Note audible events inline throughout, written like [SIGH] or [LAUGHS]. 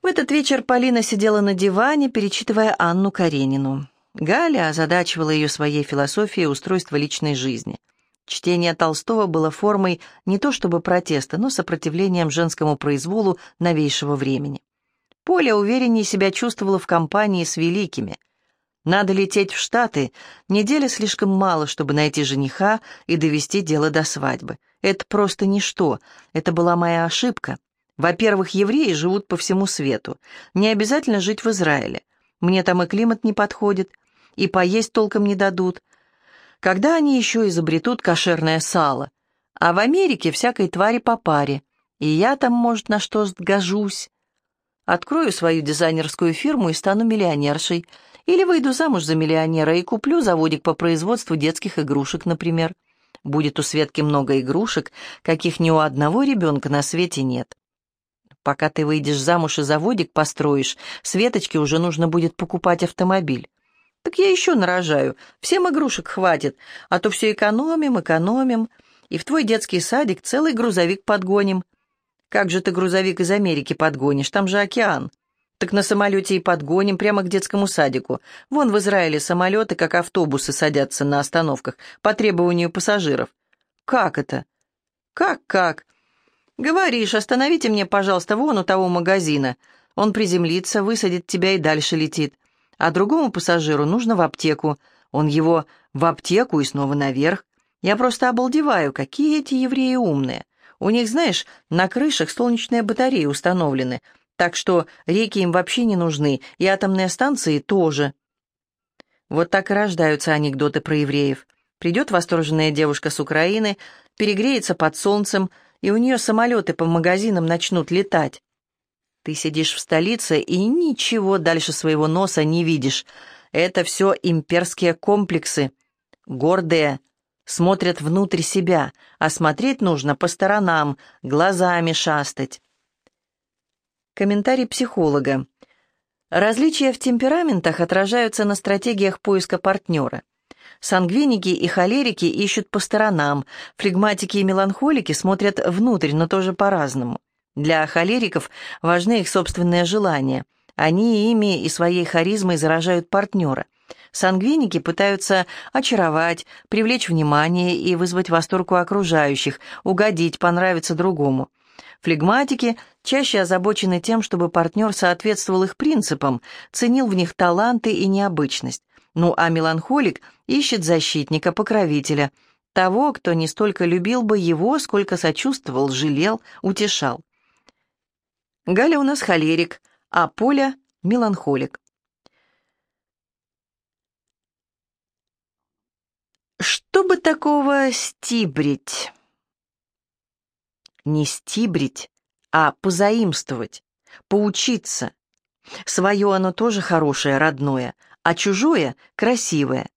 В этот вечер Полина сидела на диване, перечитывая Анну Каренину. Галя озадачивала ее своей философией устройства личной жизни. Чтение Толстого было формой не то чтобы протеста, но сопротивлением женскому произволу новейшего времени. Поля увереннее себя чувствовала в компании с великими. Надо лететь в Штаты, недели слишком мало, чтобы найти жениха и довести дело до свадьбы. Это просто ничто, это была моя ошибка. Во-первых, евреи живут по всему свету. Не обязательно жить в Израиле. Мне там и климат не подходит, и поесть толком не дадут. Когда они еще изобретут кошерное сало? А в Америке всякой твари по паре. И я там, может, на что сгожусь. Открою свою дизайнерскую фирму и стану миллионершей. Или выйду замуж за миллионера и куплю заводик по производству детских игрушек, например. Будет у Светки много игрушек, каких ни у одного ребенка на свете нет. Пока ты выйдешь замуж и заводик построишь, Светочке уже нужно будет покупать автомобиль. Так я еще нарожаю, всем игрушек хватит, а то все экономим, экономим, и в твой детский садик целый грузовик подгоним. Как же ты грузовик из Америки подгонишь, там же океан. Так на самолете и подгоним прямо к детскому садику. Вон в Израиле самолеты, как автобусы, садятся на остановках по требованию пассажиров. Как это? Как-как? «Говоришь, остановите мне, пожалуйста, вон у того магазина. Он приземлится, высадит тебя и дальше летит. А другому пассажиру нужно в аптеку. Он его в аптеку и снова наверх. Я просто обалдеваю, какие эти евреи умные. У них, знаешь, на крышах солнечные батареи установлены, так что реки им вообще не нужны, и атомные станции тоже». Вот так и рождаются анекдоты про евреев. Придет восторженная девушка с Украины, перегреется под солнцем, и у нее самолеты по магазинам начнут летать. Ты сидишь в столице и ничего дальше своего носа не видишь. Это все имперские комплексы. Гордые, смотрят внутрь себя, а смотреть нужно по сторонам, глазами шастать. Комментарий психолога. Различия в темпераментах отражаются на стратегиях поиска партнера. Сангвиники и холерики ищут по сторонам, флегматики и меланхолики смотрят внутрь, но тоже по-разному. Для холериков важны их собственные желания. Они ими и своей харизмой заражают партнера. Сангвиники пытаются очаровать, привлечь внимание и вызвать восторг у окружающих, угодить, понравиться другому. Флегматики чаще озабочены тем, чтобы партнер соответствовал их принципам, ценил в них таланты и необычность. Ну а меланхолик ищет защитника, покровителя, того, кто не столько любил бы его, сколько сочувствовал, жалел, утешал. Галя у нас холерик, а Поля — меланхолик. Что бы такого стибрить? Не стибрить, а позаимствовать, поучиться. Свое оно тоже хорошее, родное, а чужое — красивое.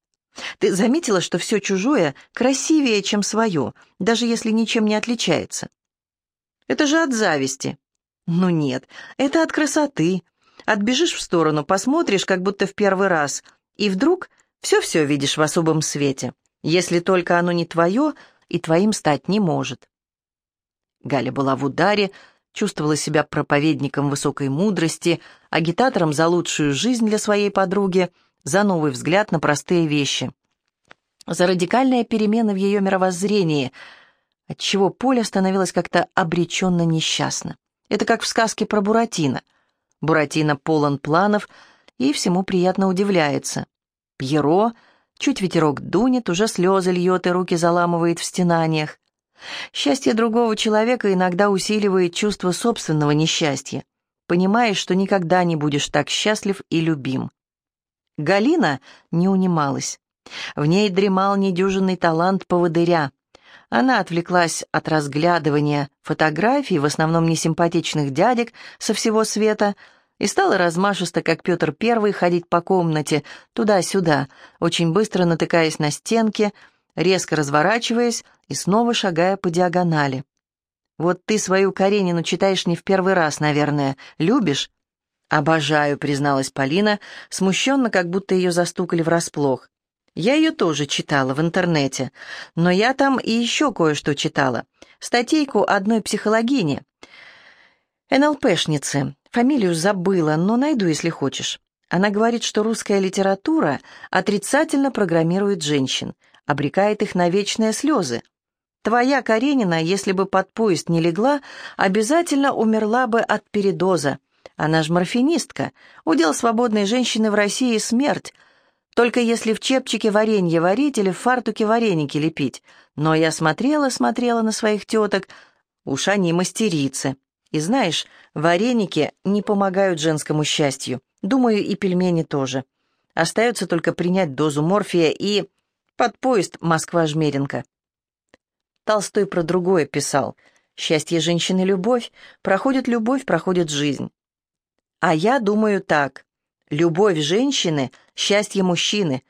Ты заметила, что все чужое красивее, чем свое, даже если ничем не отличается? Это же от зависти. Ну нет, это от красоты. Отбежишь в сторону, посмотришь, как будто в первый раз, и вдруг все-все видишь в особом свете, если только оно не твое и твоим стать не может. Галя была в ударе, чувствовала себя проповедником высокой мудрости, агитатором за лучшую жизнь для своей подруги, за новый взгляд на простые вещи, за радикальные перемены в ее мировоззрении, отчего Поля становилась как-то обреченно несчастна. Это как в сказке про Буратино. Буратино полон планов и всему приятно удивляется. Пьеро, чуть ветерок дунет, уже слезы льет и руки заламывает в стенаниях. Счастье другого человека иногда усиливает чувство собственного несчастья. Понимаешь, что никогда не будешь так счастлив и любим. Галина не унималась. В ней дремал недюжинный талант поводыря. Она отвлеклась от разглядывания фотографий, в основном несимпатичных дядек со всего света, и стала размашисто, как Петр Первый, ходить по комнате, туда-сюда, очень быстро натыкаясь на стенки, резко разворачиваясь и снова шагая по диагонали. «Вот ты свою Каренину читаешь не в первый раз, наверное. Любишь?» «Обожаю», — призналась Полина, смущенно, как будто ее застукали врасплох. «Я ее тоже читала в интернете, но я там и еще кое-что читала. Статейку одной психологини. НЛПшницы. Фамилию забыла, но найду, если хочешь. Она говорит, что русская литература отрицательно программирует женщин, обрекает их на вечные слезы. Твоя Каренина, если бы под поезд не легла, обязательно умерла бы от передоза. Она ж морфинистка. Удел свободной женщины в России смерть. Только если в чепчике варенье варить или в фартуке вареники лепить. Но я смотрела-смотрела на своих теток. Уж они мастерицы. И знаешь, вареники не помогают женскому счастью. Думаю, и пельмени тоже. Остается только принять дозу морфия и... Под поезд Москва-Жмеринка. Толстой про другое писал. Счастье женщины — любовь. Проходит любовь, проходит жизнь. А я думаю так. Любовь женщины — счастье мужчины.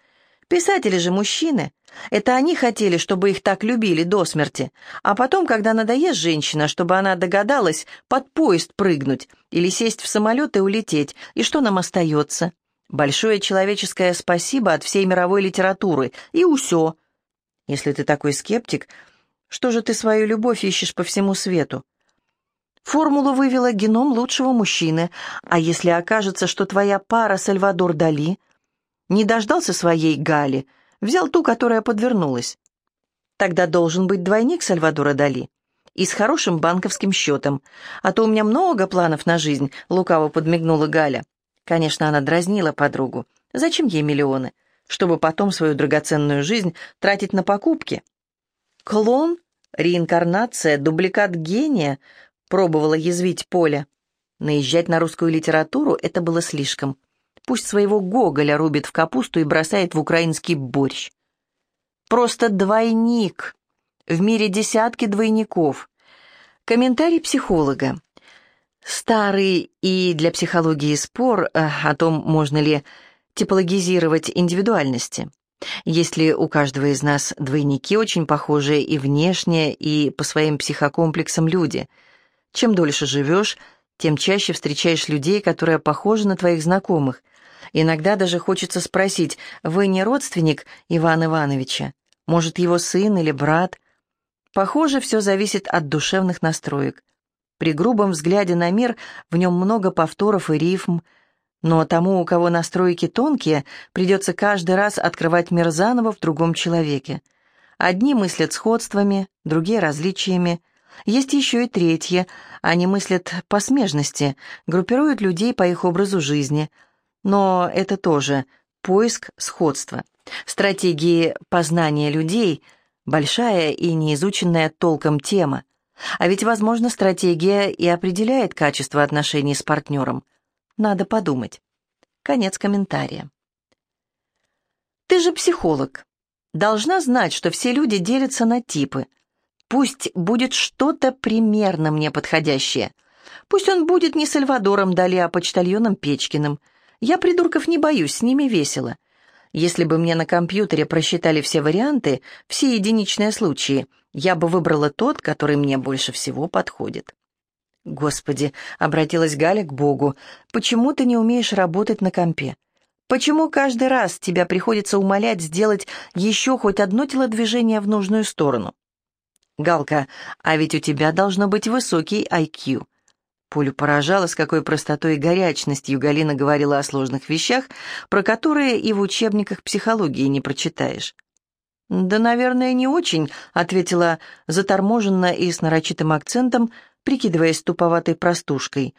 Писатели же мужчины. Это они хотели, чтобы их так любили до смерти. А потом, когда надоест женщина, чтобы она догадалась под поезд прыгнуть или сесть в самолет и улететь. И что нам остается? Большое человеческое спасибо от всей мировой литературы. И усё. Если ты такой скептик, что же ты свою любовь ищешь по всему свету? Формулу вывела геном лучшего мужчины, а если окажется, что твоя пара Сальвадор Дали не дождался своей Гали, взял ту, которая подвернулась, тогда должен быть двойник Сальвадора Дали и с хорошим банковским счетом, а то у меня много планов на жизнь», — лукаво подмигнула Галя. Конечно, она дразнила подругу. Зачем ей миллионы? Чтобы потом свою драгоценную жизнь тратить на покупки. Клон, реинкарнация, дубликат гения, пробовала язвить Поля. Наезжать на русскую литературу это было слишком. Пусть своего Гоголя рубит в капусту и бросает в украинский борщ. Просто двойник. В мире десятки двойников. Комментарий психолога. Старый и для психологии спор э, о том, можно ли типологизировать индивидуальности. Есть ли у каждого из нас двойники, очень похожие и внешне, и по своим психокомплексам люди – чем дольше живешь, тем чаще встречаешь людей, которые похожи на твоих знакомых. Иногда даже хочется спросить, вы не родственник Ивана Ивановича? Может, его сын или брат? Похоже, все зависит от душевных настроек. При грубом взгляде на мир в нем много повторов и рифм, но тому, у кого настройки тонкие, придется каждый раз открывать мир заново в другом человеке. Одни мыслят сходствами, другие — различиями, есть еще и третье. Они мыслят по смежности, группируют людей по их образу жизни. Но это тоже поиск сходства. Стратегии познания людей – большая и неизученная толком тема. А ведь, возможно, стратегия и определяет качество отношений с партнером. Надо подумать. Конец комментария. Ты же психолог. Должна знать, что все люди делятся на типы – Пусть будет что-то примерно мне подходящее. Пусть он будет не Сальвадором Дали, а почтальоном Печкиным. Я придурков не боюсь, с ними весело. Если бы мне на компьютере просчитали все варианты, все единичные случаи, я бы выбрала тот, который мне больше всего подходит. «Господи», — обратилась Галя к Богу, — «почему ты не умеешь работать на компе? Почему каждый раз тебя приходится умолять сделать еще хоть одно телодвижение в нужную сторону?» «Галка, а ведь у тебя должно быть высокий IQ». Полю поражало, с какой простотой и горячностью Галина говорила о сложных вещах, про которые и в учебниках психологии не прочитаешь. «Да, наверное, не очень», — ответила заторможенно и с нарочитым акцентом, прикидываясь туповатой простушкой.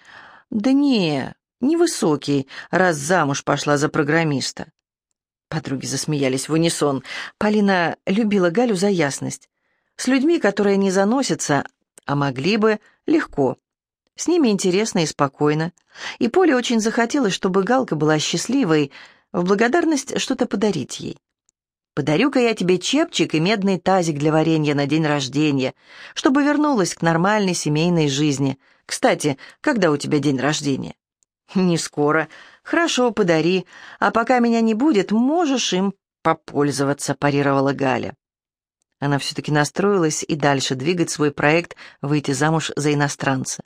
«Да не, невысокий, раз замуж пошла за программиста». Подруги засмеялись в унисон. Полина любила Галю за ясность. С людьми, которые не заносятся, а могли бы, легко. С ними интересно и спокойно. И Поле очень захотелось, чтобы Галка была счастливой, в благодарность что-то подарить ей. «Подарю-ка я тебе чепчик и медный тазик для варенья на день рождения, чтобы вернулась к нормальной семейной жизни. Кстати, когда у тебя день рождения?» «Не скоро. Хорошо, подари. А пока меня не будет, можешь им попользоваться», — парировала Галя. Она все-таки настроилась и дальше двигать свой проект «Выйти замуж за иностранца».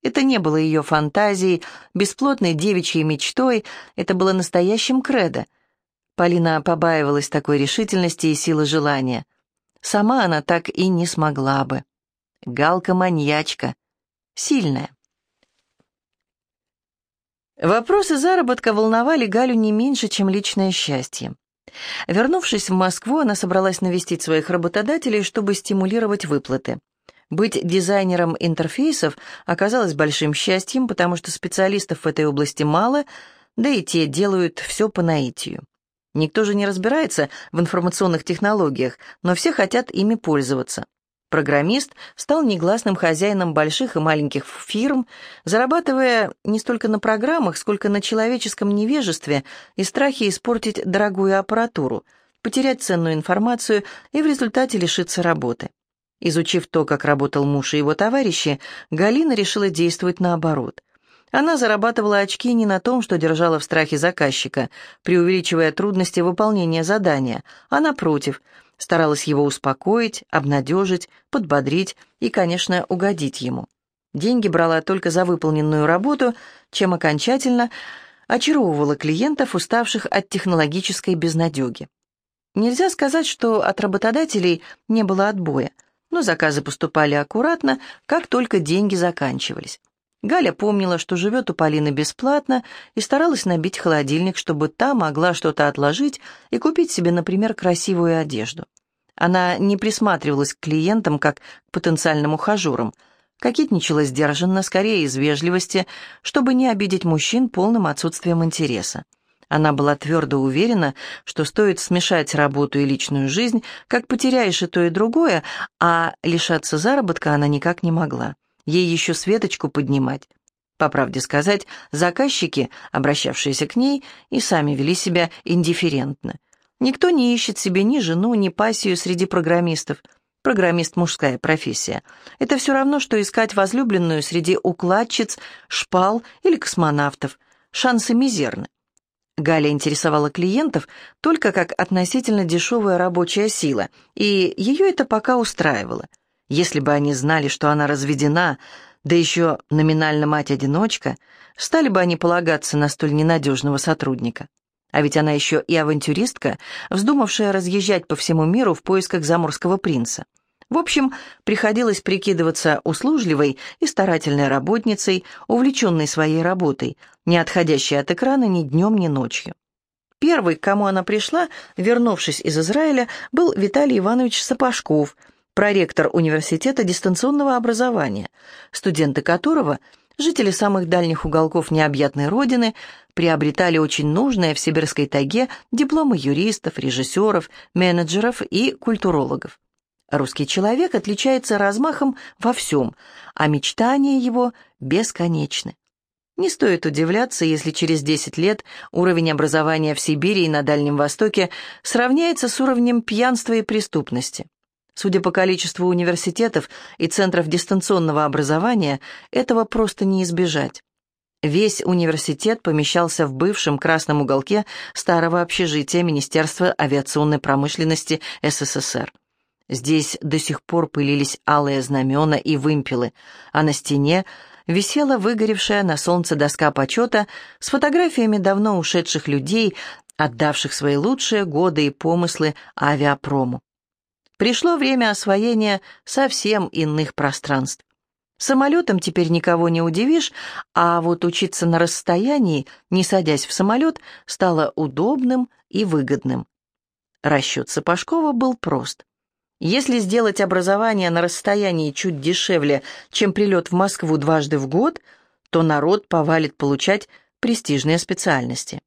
Это не было ее фантазией, бесплотной девичьей мечтой, это было настоящим кредо. Полина побаивалась такой решительности и силы желания. Сама она так и не смогла бы. Галка-маньячка. Сильная. Вопросы заработка волновали Галю не меньше, чем личное счастье. Вернувшись в Москву, она собралась навестить своих работодателей, чтобы стимулировать выплаты. Быть дизайнером интерфейсов оказалось большим счастьем, потому что специалистов в этой области мало, да и те делают все по наитию. Никто же не разбирается в информационных технологиях, но все хотят ими пользоваться. Программист стал негласным хозяином больших и маленьких фирм, зарабатывая не столько на программах, сколько на человеческом невежестве и страхе испортить дорогую аппаратуру, потерять ценную информацию и в результате лишиться работы. Изучив то, как работал муж и его товарищи, Галина решила действовать наоборот. Она зарабатывала очки не на том, что держала в страхе заказчика, преувеличивая трудности выполнения задания, а напротив – старалась его успокоить, обнадежить, подбодрить и, конечно, угодить ему. Деньги брала только за выполненную работу, чем окончательно очаровывала клиентов, уставших от технологической безнадеги. Нельзя сказать, что от работодателей не было отбоя, но заказы поступали аккуратно, как только деньги заканчивались. Галя помнила, что живет у Полины бесплатно, и старалась набить холодильник, чтобы та могла что-то отложить и купить себе, например, красивую одежду. Она не присматривалась к клиентам как к потенциальным ухажерам, кокетничала сдержанно, скорее из вежливости, чтобы не обидеть мужчин полным отсутствием интереса. Она была твердо уверена, что стоит смешать работу и личную жизнь, как потеряешь и то, и другое, а лишаться заработка она никак не могла. Ей еще Светочку поднимать. По правде сказать, заказчики, обращавшиеся к ней, и сами вели себя индифферентно. Никто не ищет себе ни жену, ни пассию среди программистов. Программист – мужская профессия. Это все равно, что искать возлюбленную среди укладчиц, шпал или космонавтов. Шансы мизерны. Галя интересовала клиентов только как относительно дешевая рабочая сила, и ее это пока устраивало – если бы они знали, что она разведена, да еще номинально мать-одиночка, стали бы они полагаться на столь ненадежного сотрудника. А ведь она еще и авантюристка, вздумавшая разъезжать по всему миру в поисках заморского принца. В общем, приходилось прикидываться услужливой и старательной работницей, увлеченной своей работой, не отходящей от экрана ни днем, ни ночью. Первый, к кому она пришла, вернувшись из Израиля, был Виталий Иванович Сапожков – проректор университета дистанционного образования, студенты которого, жители самых дальних уголков необъятной родины, приобретали очень нужные в сибирской тайге дипломы юристов, режиссеров, менеджеров и культурологов. Русский человек отличается размахом во всем, а мечтания его бесконечны. Не стоит удивляться, если через 10 лет уровень образования в Сибири и на Дальнем Востоке сравняется с уровнем пьянства и преступности. Судя по количеству университетов и центров дистанционного образования, этого просто не избежать. Весь университет помещался в бывшем красном уголке старого общежития Министерства авиационной промышленности СССР. Здесь до сих пор пылились алые знамена и вымпелы, а на стене висела выгоревшая на солнце доска почета с фотографиями давно ушедших людей, отдавших свои лучшие годы и помыслы авиапрому. Пришло время освоения совсем иных пространств. Самолетом теперь никого не удивишь, а вот учиться на расстоянии, не садясь в самолет, стало удобным и выгодным. Расчет Сапожкова был прост. Если сделать образование на расстоянии чуть дешевле, чем прилет в Москву дважды в год, то народ повалит получать престижные специальности.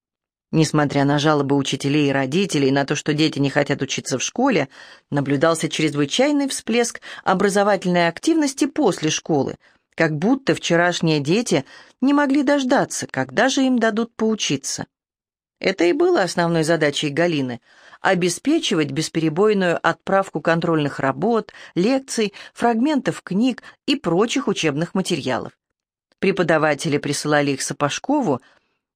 Несмотря на жалобы учителей и родителей на то, что дети не хотят учиться в школе, наблюдался чрезвычайный всплеск образовательной активности после школы, как будто вчерашние дети не могли дождаться, когда же им дадут поучиться. Это и было основной задачей Галины – обеспечивать бесперебойную отправку контрольных работ, лекций, фрагментов книг и прочих учебных материалов. Преподаватели присылали их Сапожкову –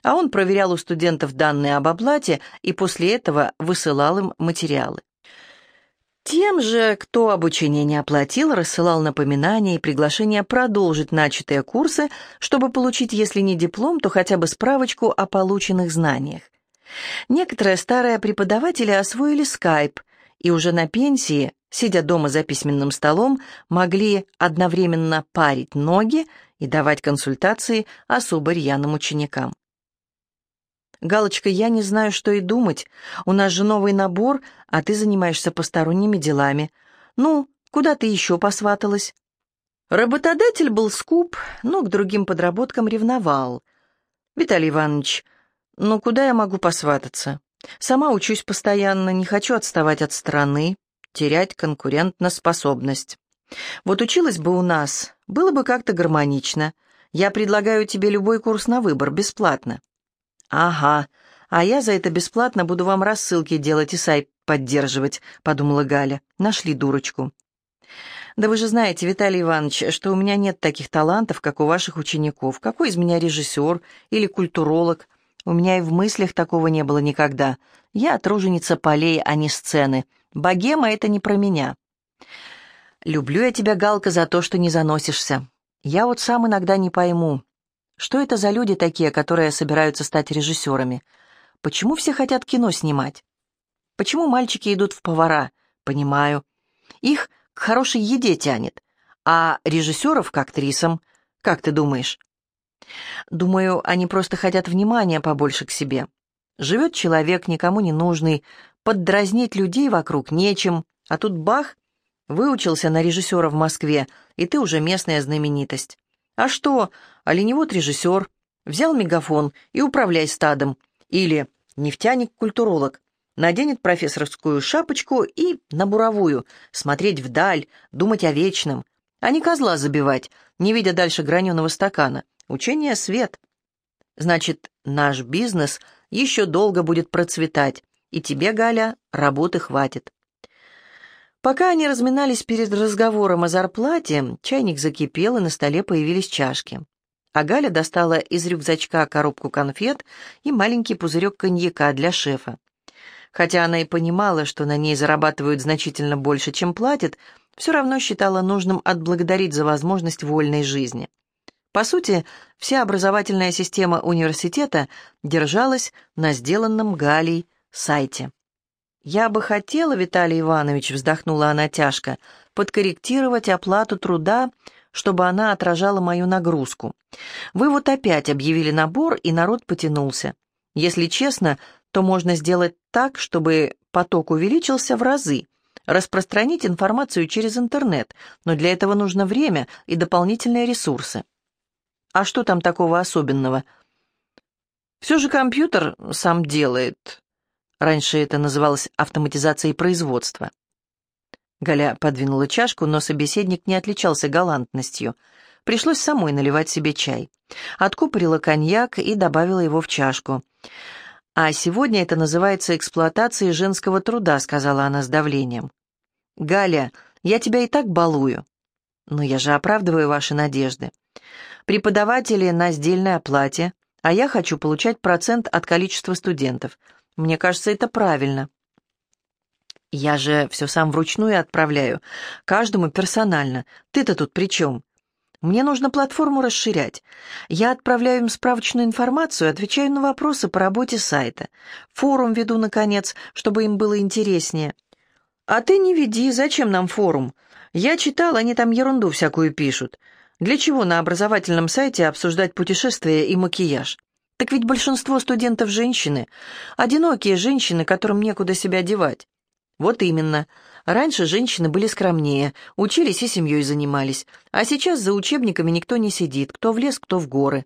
а он проверял у студентов данные об оплате и после этого высылал им материалы. Тем же, кто обучение не оплатил, рассылал напоминания и приглашения продолжить начатые курсы, чтобы получить, если не диплом, то хотя бы справочку о полученных знаниях. Некоторые старые преподаватели освоили скайп и уже на пенсии, сидя дома за письменным столом, могли одновременно парить ноги и давать консультации особо рьяным ученикам. «Галочка, я не знаю, что и думать. У нас же новый набор, а ты занимаешься посторонними делами. Ну, куда ты еще посваталась?» Работодатель был скуп, но к другим подработкам ревновал. «Виталий Иванович, ну куда я могу посвататься? Сама учусь постоянно, не хочу отставать от страны, терять конкурентноспособность. Вот училась бы у нас, было бы как-то гармонично. Я предлагаю тебе любой курс на выбор, бесплатно». «Ага, а я за это бесплатно буду вам рассылки делать и сайт поддерживать», — подумала Галя. «Нашли дурочку». «Да вы же знаете, Виталий Иванович, что у меня нет таких талантов, как у ваших учеников. Какой из меня режиссер или культуролог? У меня и в мыслях такого не было никогда. Я труженица полей, а не сцены. Богема — это не про меня». «Люблю я тебя, Галка, за то, что не заносишься. Я вот сам иногда не пойму, что это за люди такие, которые собираются стать режиссерами? Почему все хотят кино снимать? Почему мальчики идут в повара? Понимаю. Их к хорошей еде тянет. А режиссеров к актрисам, как ты думаешь? Думаю, они просто хотят внимания побольше к себе. Живет человек, никому не нужный, поддразнить людей вокруг нечем, а тут бах, выучился на режиссера в Москве, и ты уже местная знаменитость. А что, оленевод режиссер, взял мегафон и управляй стадом. Или нефтяник-культуролог, наденет профессорскую шапочку и на буровую, смотреть вдаль, думать о вечном, а не козла забивать, не видя дальше граненого стакана. Учение — свет. Значит, наш бизнес еще долго будет процветать, и тебе, Галя, работы хватит. Пока они разминались перед разговором о зарплате, чайник закипел, и на столе появились чашки. А Галя достала из рюкзачка коробку конфет и маленький пузырек коньяка для шефа. Хотя она и понимала, что на ней зарабатывают значительно больше, чем платят, все равно считала нужным отблагодарить за возможность вольной жизни. По сути, вся образовательная система университета держалась на сделанном Галей сайте. «Я бы хотела, Виталий Иванович», — вздохнула она тяжко, «подкорректировать оплату труда, чтобы она отражала мою нагрузку. Вы вот опять объявили набор, и народ потянулся. Если честно, то можно сделать так, чтобы поток увеличился в разы, распространить информацию через интернет, но для этого нужно время и дополнительные ресурсы. А что там такого особенного? Все же компьютер сам делает. Раньше это называлось автоматизацией производства. Галя подвинула чашку, но собеседник не отличался галантностью. Пришлось самой наливать себе чай. Откупорила коньяк и добавила его в чашку. «А сегодня это называется эксплуатацией женского труда», — сказала она с давлением. «Галя, я тебя и так балую». «Но я же оправдываю ваши надежды. Преподаватели на сдельной оплате, а я хочу получать процент от количества студентов. Мне кажется, это правильно». «Я же все сам вручную отправляю, каждому персонально. Ты-то тут при чем?» Мне нужно платформу расширять. Я отправляю им справочную информацию, отвечаю на вопросы по работе сайта. Форум веду, наконец, чтобы им было интереснее. А ты не веди, зачем нам форум? Я читал, они там ерунду всякую пишут. Для чего на образовательном сайте обсуждать путешествия и макияж? Так ведь большинство студентов женщины, одинокие женщины, которым некуда себя девать. Вот именно. Раньше женщины были скромнее, учились и семьей занимались, а сейчас за учебниками никто не сидит, кто в лес, кто в горы.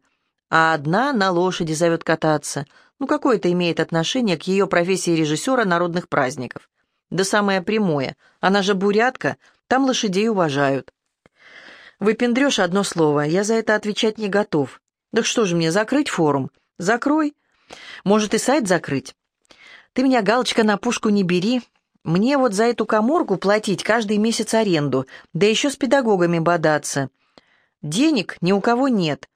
А одна на лошади зовет кататься. Ну, какое это имеет отношение к ее профессии режиссера народных праздников? Да самое прямое. Она же бурятка, там лошадей уважают. Выпендрешь одно слово, я за это отвечать не готов. Так что же мне, закрыть форум? Закрой. Может, и сайт закрыть? Ты меня, Галочка, на пушку не бери, мне вот за эту коморку платить каждый месяц аренду, да еще с педагогами бодаться. Денег ни у кого нет.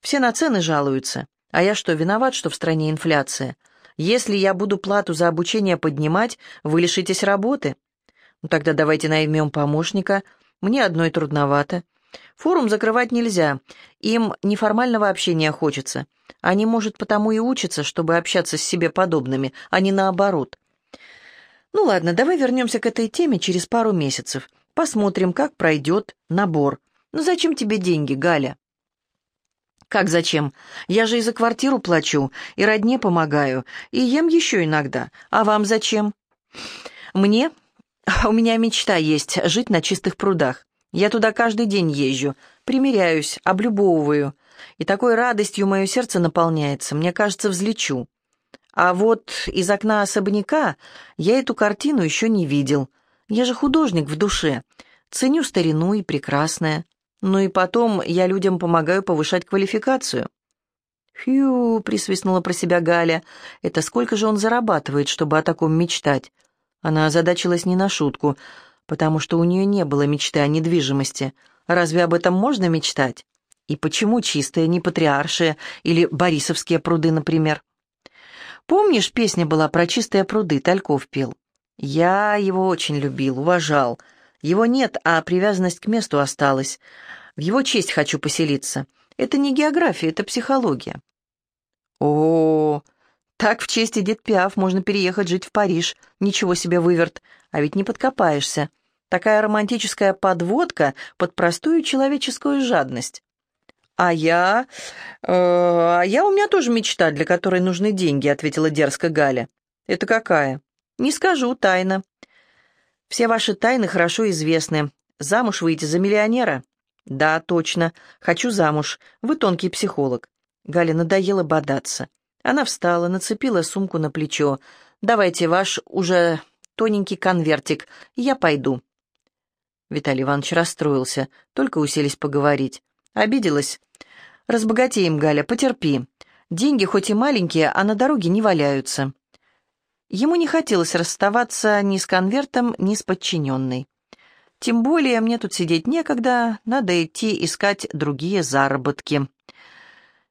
Все на цены жалуются. А я что, виноват, что в стране инфляция? Если я буду плату за обучение поднимать, вы лишитесь работы. Ну тогда давайте наймем помощника. Мне одной трудновато. Форум закрывать нельзя. Им неформального общения хочется. Они, может, потому и учатся, чтобы общаться с себе подобными, а не наоборот. Ну ладно, давай вернемся к этой теме через пару месяцев. Посмотрим, как пройдет набор. Ну зачем тебе деньги, Галя? «Как зачем? Я же и за квартиру плачу, и родне помогаю, и ем еще иногда. А вам зачем?» «Мне? [LAUGHS] У меня мечта есть — жить на чистых прудах. Я туда каждый день езжу, примеряюсь, облюбовываю. И такой радостью мое сердце наполняется, мне кажется, взлечу. А вот из окна особняка я эту картину еще не видел. Я же художник в душе, ценю старину и прекрасное. Ну и потом я людям помогаю повышать квалификацию». «Фью», — присвистнула про себя Галя, — «это сколько же он зарабатывает, чтобы о таком мечтать?» Она озадачилась не на шутку, потому что у нее не было мечты о недвижимости. Разве об этом можно мечтать? И почему чистые, не патриаршие или борисовские пруды, например? Помнишь, песня была про чистые пруды, Тальков пел? Я его очень любил, уважал. Его нет, а привязанность к месту осталась. В его честь хочу поселиться. Это не география, это психология. О, так в честь Эдит Пиаф можно переехать жить в Париж. Ничего себе выверт. А ведь не подкопаешься. Такая романтическая подводка под простую человеческую жадность. А я... Э, а я у меня тоже мечта, для которой нужны деньги, ответила дерзко Галя. Это какая? Не скажу, тайна. Все ваши тайны хорошо известны. Замуж выйти за миллионера? Да, точно. Хочу замуж. Вы тонкий психолог. Галя надоело бодаться. Она встала, нацепила сумку на плечо. «Давайте ваш уже тоненький конвертик, я пойду». Виталий Иванович расстроился, только уселись поговорить. Обиделась. «Разбогатеем, Галя, потерпи. Деньги хоть и маленькие, а на дороге не валяются. Ему не хотелось расставаться ни с конвертом, ни с подчиненной. Тем более мне тут сидеть некогда, надо идти искать другие заработки.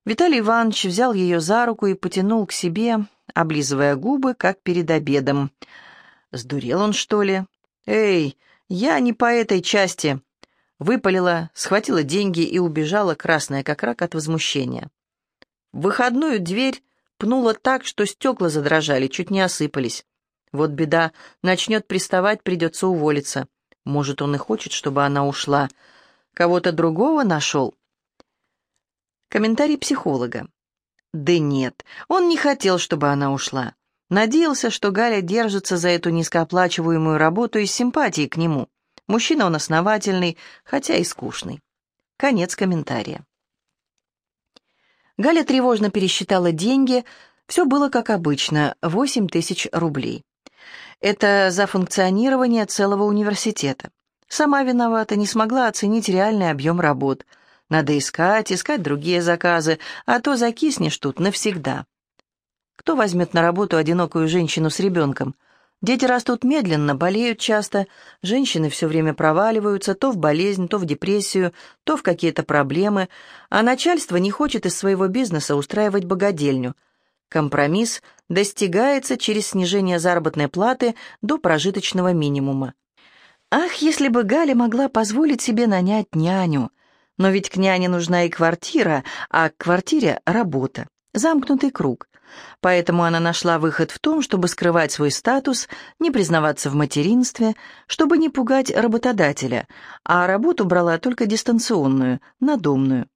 Виталий Иванович взял ее за руку и потянул к себе, облизывая губы, как перед обедом. Сдурел он, что ли? «Эй, я не по этой части!» Выпалила, схватила деньги и убежала, красная как рак от возмущения. В выходную дверь Пнула так, что стекла задрожали, чуть не осыпались. Вот беда, начнет приставать, придется уволиться. Может, он и хочет, чтобы она ушла. Кого-то другого нашел? Комментарий психолога. Да нет, он не хотел, чтобы она ушла. Надеялся, что Галя держится за эту низкооплачиваемую работу из симпатии к нему. Мужчина он основательный, хотя и скучный. Конец комментария. Галя тревожно пересчитала деньги. Все было как обычно — восемь тысяч рублей. Это за функционирование целого университета. Сама виновата, не смогла оценить реальный объем работ. Надо искать, искать другие заказы, а то закиснешь тут навсегда. Кто возьмет на работу одинокую женщину с ребенком — Дети растут медленно, болеют часто, женщины все время проваливаются то в болезнь, то в депрессию, то в какие-то проблемы, а начальство не хочет из своего бизнеса устраивать богадельню. Компромисс достигается через снижение заработной платы до прожиточного минимума. Ах, если бы Галя могла позволить себе нанять няню! Но ведь к няне нужна и квартира, а к квартире — работа. Замкнутый круг. Поэтому она нашла выход в том, чтобы скрывать свой статус, не признаваться в материнстве, чтобы не пугать работодателя, а работу брала только дистанционную, надомную.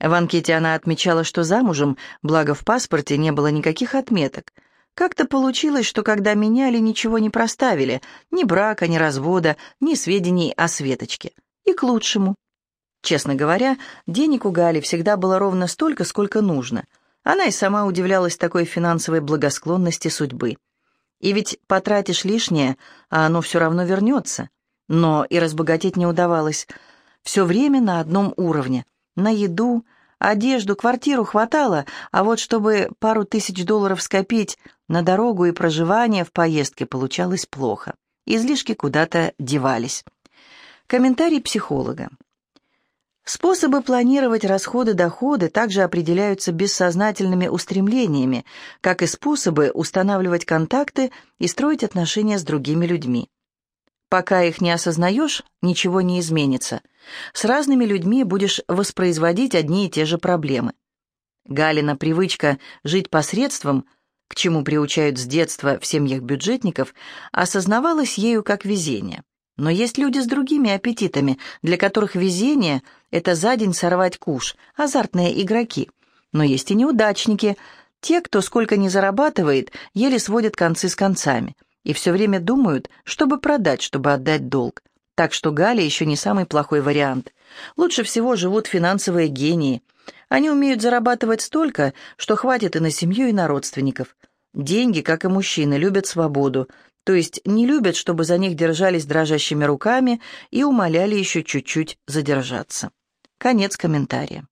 В анкете она отмечала, что замужем, благо в паспорте не было никаких отметок. Как-то получилось, что когда меняли, ничего не проставили, ни брака, ни развода, ни сведений о Светочке. И к лучшему. Честно говоря, денег у Гали всегда было ровно столько, сколько нужно – она и сама удивлялась такой финансовой благосклонности судьбы. И ведь потратишь лишнее, а оно все равно вернется. Но и разбогатеть не удавалось. Все время на одном уровне. На еду, одежду, квартиру хватало, а вот чтобы пару тысяч долларов скопить на дорогу и проживание в поездке получалось плохо. Излишки куда-то девались. Комментарий психолога. Способы планировать расходы-доходы также определяются бессознательными устремлениями, как и способы устанавливать контакты и строить отношения с другими людьми. Пока их не осознаешь, ничего не изменится. С разными людьми будешь воспроизводить одни и те же проблемы. Галина привычка жить посредством, к чему приучают с детства в семьях бюджетников, осознавалась ею как везение. Но есть люди с другими аппетитами, для которых везение — это за день сорвать куш, азартные игроки. Но есть и неудачники, те, кто сколько ни зарабатывает, еле сводят концы с концами и все время думают, чтобы продать, чтобы отдать долг. Так что Галя еще не самый плохой вариант. Лучше всего живут финансовые гении. Они умеют зарабатывать столько, что хватит и на семью, и на родственников. Деньги, как и мужчины, любят свободу, то есть не любят, чтобы за них держались дрожащими руками и умоляли еще чуть-чуть задержаться. Конец комментария.